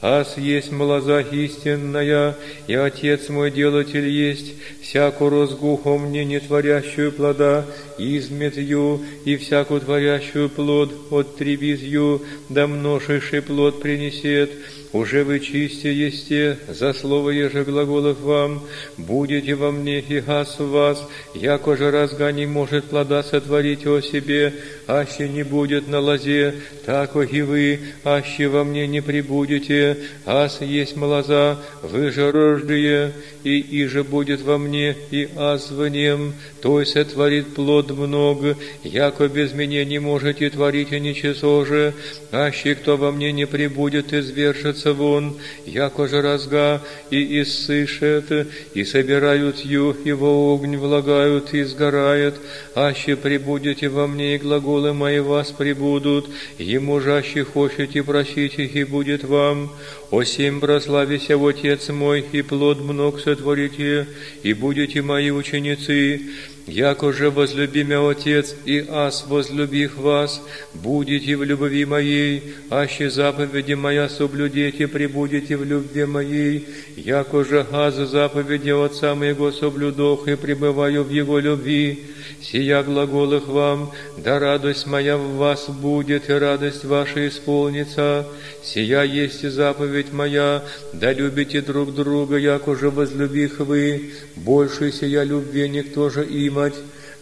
Ас есть млаза истинная, и Отец мой делатель есть, всякую розгуху мне не творящую плода, изметью, и всякую творящую плод оттребизью, да множейший плод принесет, уже вы чисте есте, за слово еже глаголов вам, будете во мне и газ в вас, яко же разга не может плода сотворить о себе, аще не будет на лозе, так и вы, аще во мне не прибудете, ас есть лоза, вы же рождые, и иже будет во мне, и аз в нем, то есть сотворит плод много, яко без меня не можете творить и ничего же, аще кто во мне не прибудет, извержится вон, яко же разга, и иссышет, и собирают ю, его огонь влагают, и сгорает, аще прибудете во мне, и глаголы мои вас прибудут, ему жаще хочете просите, и будет вам. О сим прославися в Отец мой, и плод много сотворите, и будете мои ученицы, Яко же возлюби меня Отец, и аз возлюбих вас, будете в любви моей, аще заповеди моя соблюдете, прибудете в любви моей, яко же аз заповеди Отца моего соблюдох и пребываю в Его любви, сия глаголых вам, да радость моя в вас будет, и радость ваша исполнится, сия есть заповедь моя, да любите друг друга, яко же возлюбих вы, больше сия любви никто же имать,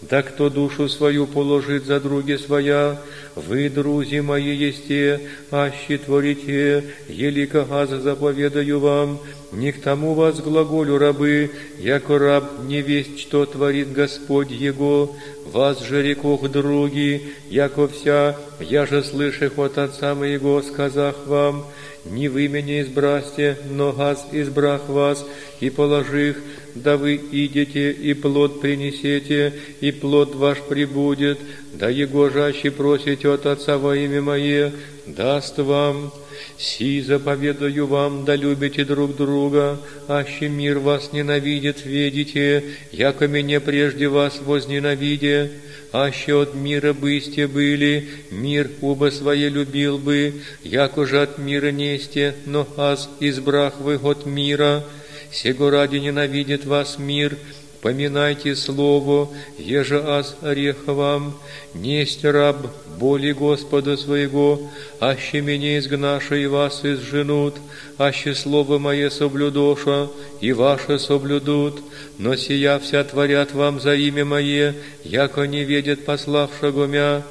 да кто душу свою положит за други своя, вы, друзі мои, есте, аще творите, елика газ заповедаю вам, не к тому вас глаголю рабы, яко раб не весть, что творит Господь Его, вас же рекох други, яко вся, я же слышах от Отца моего, сказах вам, не вы меня избрасте, но газ избрах вас, и положих, да вы идете, и плод принесете, и плод ваш прибудет, да его жаще просите от Отца во имя Мое, даст вам. Си заповедаю вам, да любите друг друга, аще мир вас ненавидит, ведите, яко меня прежде вас возненавиде, аще от мира бысте были, мир оба свое любил бы, яко же от мира несте, но аз избрах вы от мира, сего ради ненавидит вас мир, поминайте слово, еже аз орех вам, несть раб боли Господа своего, аще меня изгнаша и вас изженут, аще слово мое соблюдоша, и ваше соблюдут, но сия вся творят вам за имя мое, яко не ведет пославшего мя,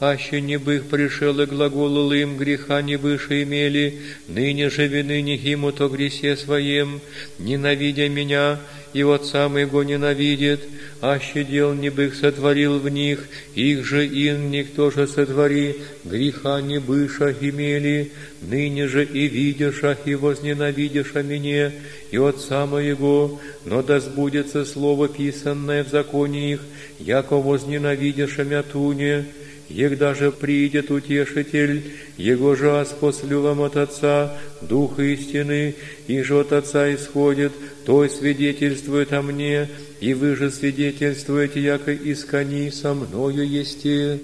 аще не бых пришел и глаголу им греха не выше имели, ныне же вины не ему то гресе своем, ненавидя меня, и Отца моего ненавидит, аще дел бых сотворил в них, их же ин никто же сотвори, греха не быша имели, ныне же и видяша, и возненавидяша меня, и Отца моего, но да сбудется слово писанное в законе их, яко возненавидяша мятуне, Егда же придет утешитель, Его жеоспослю вам от Отца, Дух истины, и же от Отца исходит, той свидетельствует о мне, и вы же свидетельствуете, яко искони со мною есте.